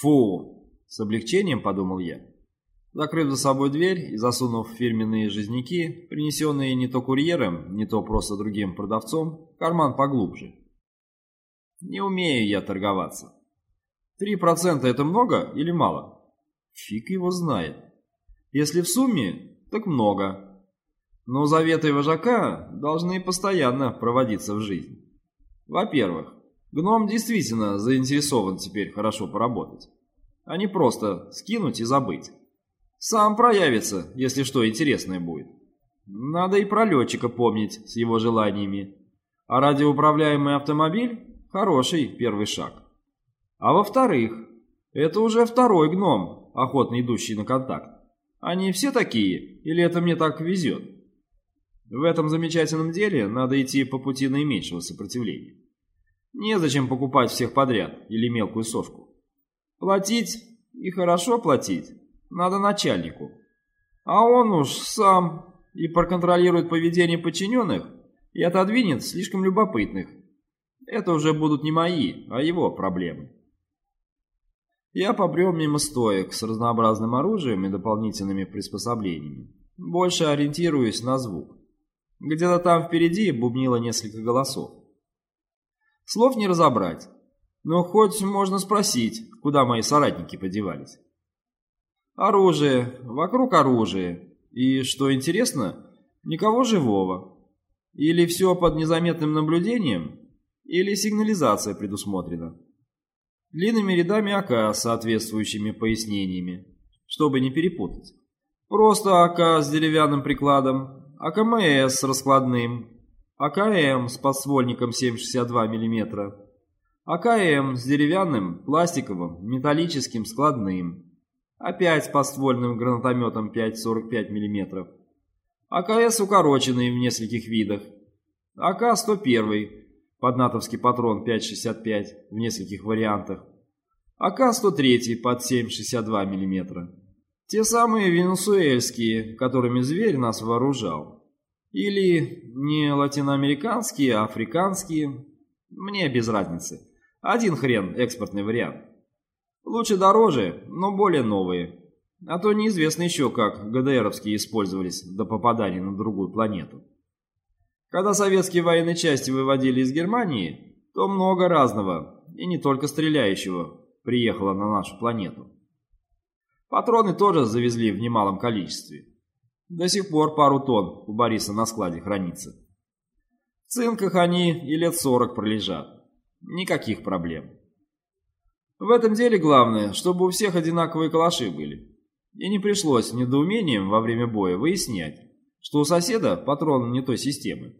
Фу, с облегчением подумал я. Закрыв за собой дверь и засунув фирменные жизняки, принесенные не то курьером, не то просто другим продавцом, карман поглубже. Не умею я торговаться. Три процента это много или мало? Фиг его знает. Если в сумме, так много. Но заветы вожака должны постоянно проводиться в жизнь. Во-первых, гном действительно заинтересован теперь хорошо поработать, а не просто скинуть и забыть. Сам проявится, если что интересное будет. Надо и про летчика помнить с его желаниями. А радиоуправляемый автомобиль – хороший первый шаг. А во-вторых, это уже второй гном, охотно идущий на контакт. Они все такие, или это мне так везет? В этом замечательном деле надо идти по пути наименьшего сопротивления. Незачем покупать всех подряд или мелкую сошку. Платить и хорошо платить надо начальнику. А он уж сам и проконтролирует поведение подчиненных и отодвинет слишком любопытных. Это уже будут не мои, а его проблемы. Я побрел мимо стоек с разнообразным оружием и дополнительными приспособлениями, больше ориентируясь на звук. Где-то там впереди бубнило несколько голосов. Слов не разобрать, но хоть можно спросить, куда мои соратники подевались. Оружие, вокруг оружия. И, что интересно, никого живого. Или все под незаметным наблюдением, или сигнализация предусмотрена. Длинными рядами АК с соответствующими пояснениями, чтобы не перепутать. Просто АК с деревянным прикладом, АКМС с раскладным, АКМ с подствольником 7,62 мм, АКМ с деревянным, пластиковым, металлическим складным, Опять с подствольным гранатометом 5,45 мм. АКС укороченный в нескольких видах. АК-101, под натовский патрон 5,65 в нескольких вариантах. АК-103 под 7,62 мм. Те самые венесуэльские, которыми зверь нас вооружал. Или не латиноамериканские, а африканские. Мне без разницы. Один хрен экспортный вариант. Лучше дороже, но более новые. А то неизвестно еще, как ГДРовские использовались до попадания на другую планету. Когда советские военные части выводили из Германии, то много разного, и не только стреляющего, приехало на нашу планету. Патроны тоже завезли в немалом количестве. До сих пор пару тонн у Бориса на складе хранится. В цинках они и лет сорок пролежат. Никаких проблем. В этом деле главное, чтобы у всех одинаковые калаши были. И не пришлось недоумением во время боя выяснять, что у соседа патрон не той системы.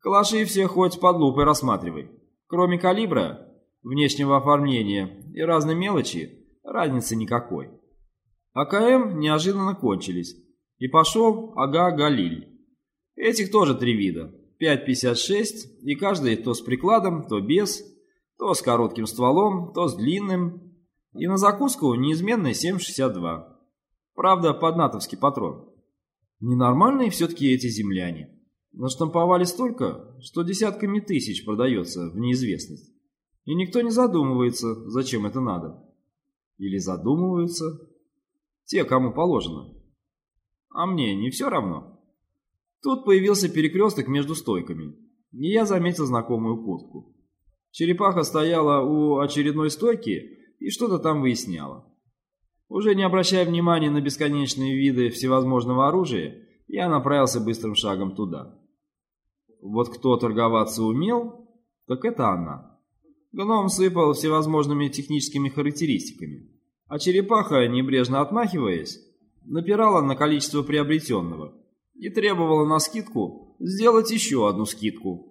Калаши все хоть под лупой рассматривай. Кроме калибра, внешнего оформления и разной мелочи, разницы никакой. АКМ неожиданно кончились, и пошел Ага-Галиль. Этих тоже три вида, 5,56, и каждый то с прикладом, то без, то с коротким стволом, то с длинным. И на закуску неизменный 7,62. Правда, под натовский патрон. Ненормальные все-таки эти земляне. Наштамповали столько, что десятками тысяч продается в неизвестность. И никто не задумывается, зачем это надо. Или задумываются. Те, кому положено. А мне не все равно. Тут появился перекресток между стойками, и я заметил знакомую куртку. Черепаха стояла у очередной стойки и что-то там выясняла. Уже не обращая внимания на бесконечные виды всевозможного оружия, я направился быстрым шагом туда. Вот кто торговаться умел, так это она. Гном сыпал всевозможными техническими характеристиками, а черепаха, небрежно отмахиваясь, напирала на количество приобретенного и требовала на скидку сделать еще одну скидку,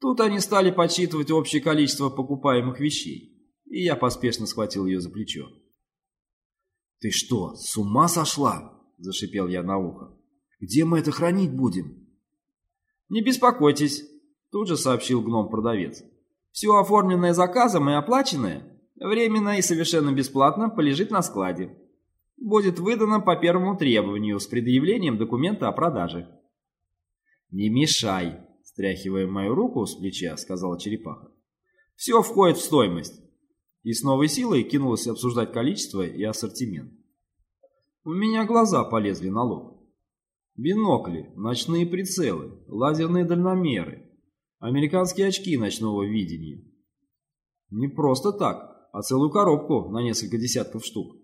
Тут они стали подсчитывать общее количество покупаемых вещей, и я поспешно схватил ее за плечо. «Ты что, с ума сошла?» – зашипел я на ухо. «Где мы это хранить будем?» «Не беспокойтесь», – тут же сообщил гном-продавец. «Все оформленное заказом и оплаченное, временно и совершенно бесплатно полежит на складе. Будет выдано по первому требованию с предъявлением документа о продаже». «Не мешай», Стряхивая мою руку с плеча, сказала черепаха. «Все входит в стоимость. и с новой силой кинулась обсуждать количество и ассортимент. У меня глаза полезли на лоб. Бинокли, ночные прицелы, лазерные дальномеры, американские очки ночного видения. Не просто так, а целую коробку на несколько десятков штук.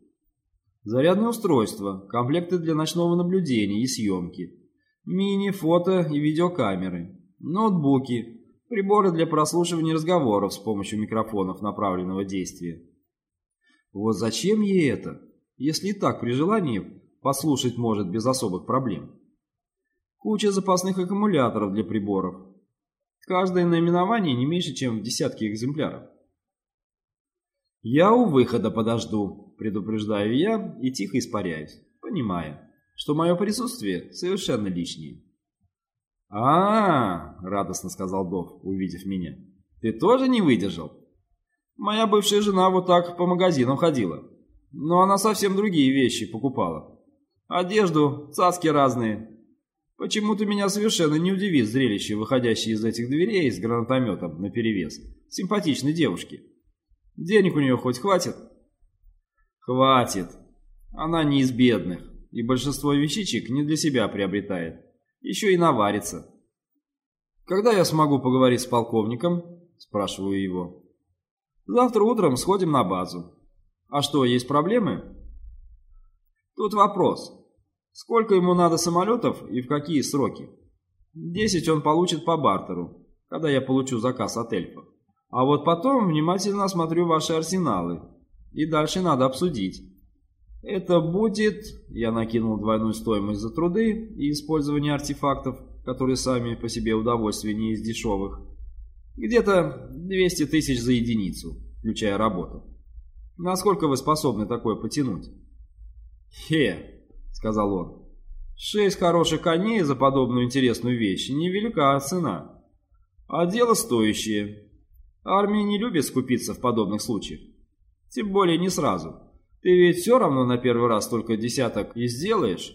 Зарядное устройство, комплекты для ночного наблюдения и съемки, мини, фото и видеокамеры, ноутбуки, приборы для прослушивания разговоров с помощью микрофонов направленного действия. Вот зачем ей это, если и так при желании послушать может без особых проблем? Куча запасных аккумуляторов для приборов. Каждое наименование не меньше, чем в десятки экземпляров. «Я у выхода подожду», — предупреждаю я и тихо испаряюсь, понимая, что мое присутствие совершенно лишнее. а, -а, -а радостно сказал Дов, увидев меня. «Ты тоже не выдержал?» «Моя бывшая жена вот так по магазинам ходила, но она совсем другие вещи покупала. Одежду, цаски разные. Почему-то меня совершенно не удивит зрелище, выходящее из этих дверей с гранатометом наперевес, симпатичной девушки». Денег у нее хоть хватит? Хватит. Она не из бедных, и большинство вещичек не для себя приобретает. Еще и наварится. Когда я смогу поговорить с полковником? Спрашиваю его. Завтра утром сходим на базу. А что, есть проблемы? Тут вопрос. Сколько ему надо самолетов и в какие сроки? Десять он получит по бартеру, когда я получу заказ от эльфа. А вот потом внимательно осмотрю ваши арсеналы. И дальше надо обсудить. Это будет... Я накинул двойную стоимость за труды и использование артефактов, которые сами по себе удовольствие не из дешевых. Где-то 200 тысяч за единицу, включая работу. Насколько вы способны такое потянуть? Хе, сказал он. Шесть хороших коней за подобную интересную вещь невелика цена. А дело стоящее. Армия не любит скупиться в подобных случаях. Тем более не сразу. Ты ведь все равно на первый раз только десяток и сделаешь.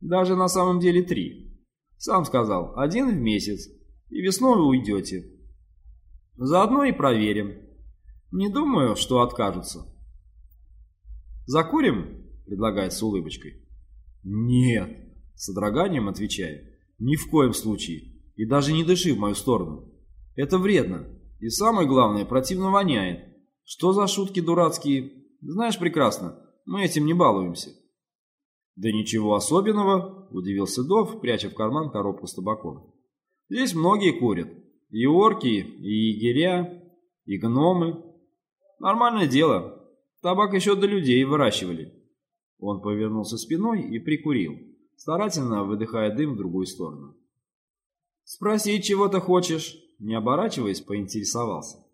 Даже на самом деле три. Сам сказал, один в месяц. И весной вы уйдете. Заодно и проверим. Не думаю, что откажутся. «Закурим?» – предлагает с улыбочкой. «Нет», – с содроганием отвечает. «Ни в коем случае. И даже не дыши в мою сторону. Это вредно. И самое главное, противно воняет. Что за шутки дурацкие? Знаешь прекрасно, мы этим не балуемся. Да ничего особенного, удивился Дов, пряча в карман коробку с табаком. Здесь многие курят. И орки, и егеря, и гномы. Нормальное дело. Табак еще до людей выращивали. Он повернулся спиной и прикурил, старательно выдыхая дым в другую сторону. «Спросить чего-то хочешь?» Не оборачиваясь, поинтересовался.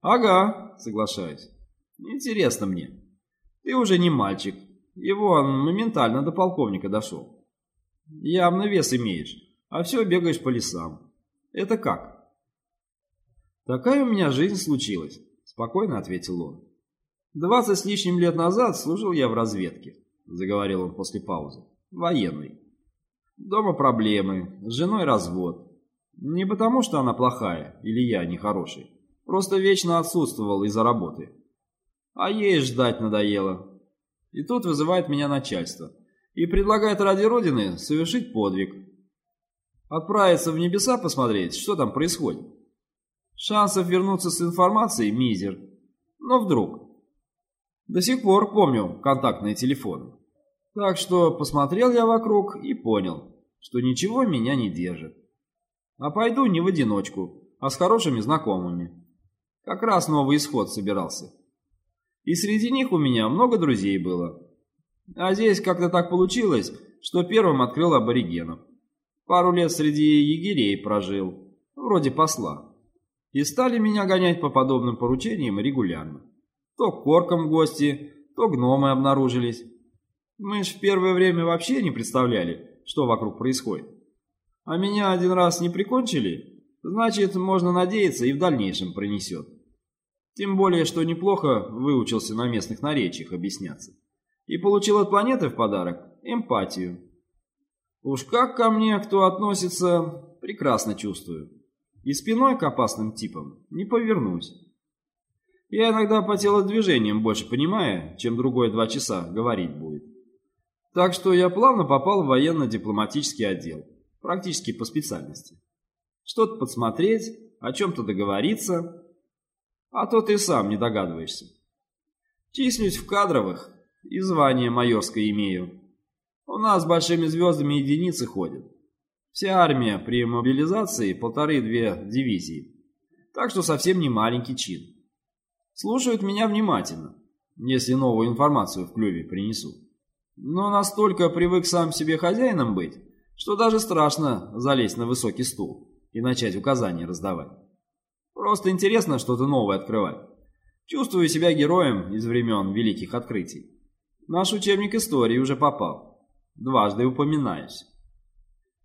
«Ага», — соглашаюсь. «Интересно мне. Ты уже не мальчик. Его он моментально до полковника дошел. Явно вес имеешь, а все бегаешь по лесам. Это как?» «Такая у меня жизнь случилась», — спокойно ответил он. «Двадцать с лишним лет назад служил я в разведке», — заговорил он после паузы. «Военный. Дома проблемы, с женой развод. Не потому, что она плохая или я нехороший. Просто вечно отсутствовал из-за работы. А ей ждать надоело. И тут вызывает меня начальство. И предлагает ради Родины совершить подвиг. Отправиться в небеса посмотреть, что там происходит. Шансов вернуться с информацией мизер. Но вдруг. До сих пор помню контактные телефоны. Так что посмотрел я вокруг и понял, что ничего меня не держит. А пойду не в одиночку, а с хорошими знакомыми. Как раз новый исход собирался. И среди них у меня много друзей было. А здесь как-то так получилось, что первым открыл аборигенов. Пару лет среди егерей прожил, вроде посла. И стали меня гонять по подобным поручениям регулярно. То к коркам гости, то гномы обнаружились. Мы ж в первое время вообще не представляли, что вокруг происходит. А меня один раз не прикончили, значит, можно надеяться и в дальнейшем пронесет. Тем более, что неплохо выучился на местных наречиях объясняться. И получил от планеты в подарок эмпатию. Уж как ко мне кто относится, прекрасно чувствую. И спиной к опасным типам не повернусь. Я иногда по телодвижениям больше понимаю, чем другое два часа говорить будет. Так что я плавно попал в военно-дипломатический отдел, практически по специальности. Что-то подсмотреть, о чем-то договориться, а то ты сам не догадываешься. Числюсь в кадровых и звание майорское имею. У нас большими звездами единицы ходят. Вся армия при мобилизации полторы-две дивизии. Так что совсем не маленький чин. Слушают меня внимательно, если новую информацию в клюве принесу. Но настолько привык сам себе хозяином быть, что даже страшно залезть на высокий стул и начать указания раздавать. Просто интересно что-то новое открывать. Чувствую себя героем из времен великих открытий. Наш учебник истории уже попал. Дважды упоминаюсь.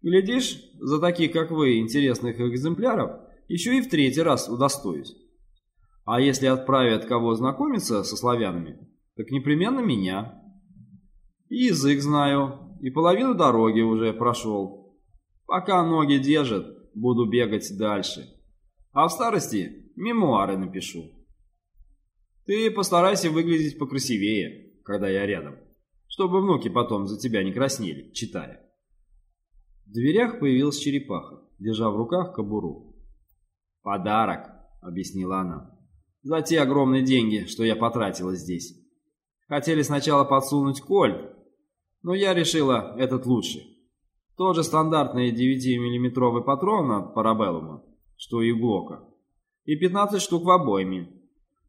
Глядишь, за таких, как вы, интересных экземпляров, еще и в третий раз удостоюсь. А если отправят кого знакомиться со славянами, так непременно меня. И язык знаю, и половину дороги уже прошел. Пока ноги держат, буду бегать дальше. А в старости мемуары напишу. Ты постарайся выглядеть покрасивее, когда я рядом, чтобы внуки потом за тебя не краснели, читая. В дверях появилась черепаха, держа в руках кобуру. «Подарок», — объяснила она, — «за те огромные деньги, что я потратила здесь. Хотели сначала подсунуть кольт, но я решила, этот лучше. Тот же стандартный 9-миллиметровый патрон от Парабеллума, что и Глока, и 15 штук в обойме.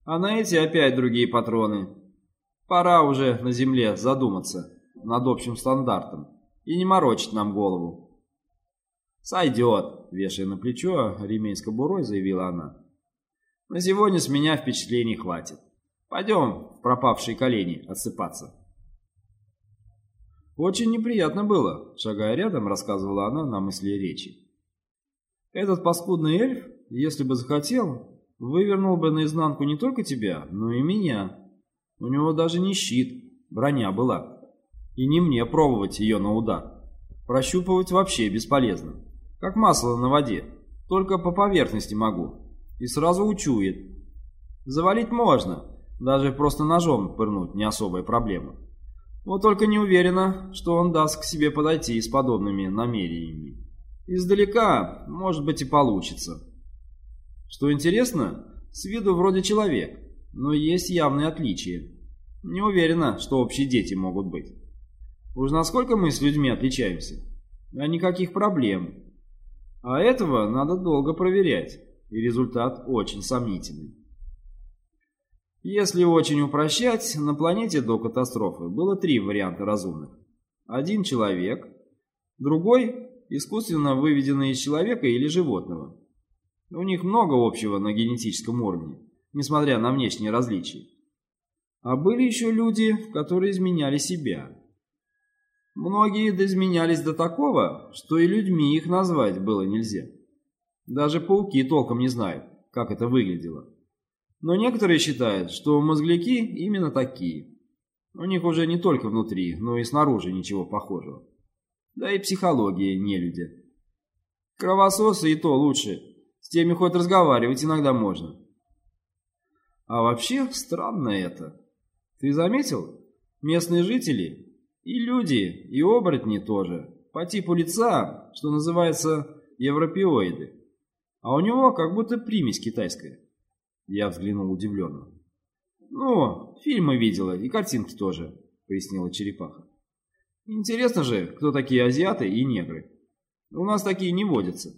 А на эти опять другие патроны. Пора уже на земле задуматься над общим стандартом и не морочить нам голову. «Сойдет», — вешая на плечо ремень с кобурой, заявила она. «На сегодня с меня впечатлений хватит. Пойдем в пропавшие колени отсыпаться». «Очень неприятно было», — шагая рядом, рассказывала она на мысли речи. «Этот паскудный эльф, если бы захотел, Вывернул бы наизнанку не только тебя, но и меня. У него даже не щит, броня была. И не мне пробовать ее на удар. Прощупывать вообще бесполезно. Как масло на воде. Только по поверхности могу. И сразу учует. Завалить можно. Даже просто ножом пырнуть не особая проблема. Вот только не уверена, что он даст к себе подойти с подобными намерениями. Издалека, может быть, и получится. Что интересно, с виду вроде человек, но есть явные отличия. Не уверена, что общие дети могут быть. Уж насколько мы с людьми отличаемся? А никаких проблем. А этого надо долго проверять, и результат очень сомнительный. Если очень упрощать, на планете до катастрофы было три варианта разумных. Один человек, другой – искусственно выведенный из человека или животного, у них много общего на генетическом уровне, несмотря на внешние различия. А были еще люди, которые изменяли себя. Многие доизменялись до такого, что и людьми их назвать было нельзя. Даже пауки толком не знают, как это выглядело. Но некоторые считают, что мозгляки именно такие. У них уже не только внутри, но и снаружи ничего похожего. Да и психология не люди. Кровососы и то лучше, с теми хоть разговаривать иногда можно. А вообще странно это. Ты заметил? Местные жители и люди, и оборотни тоже, по типу лица, что называется европеоиды. А у него как будто примесь китайская. Я взглянул удивленно. «Ну, фильмы видела, и картинки тоже», — пояснила черепаха. «Интересно же, кто такие азиаты и негры. У нас такие не водятся».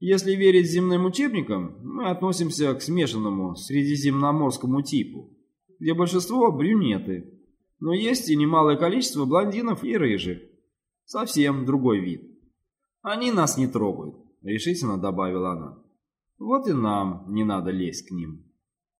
Если верить земным учебникам, мы относимся к смешанному средиземноморскому типу, где большинство брюнеты, но есть и немалое количество блондинов и рыжих. Совсем другой вид. Они нас не трогают, решительно добавила она. Вот и нам не надо лезть к ним.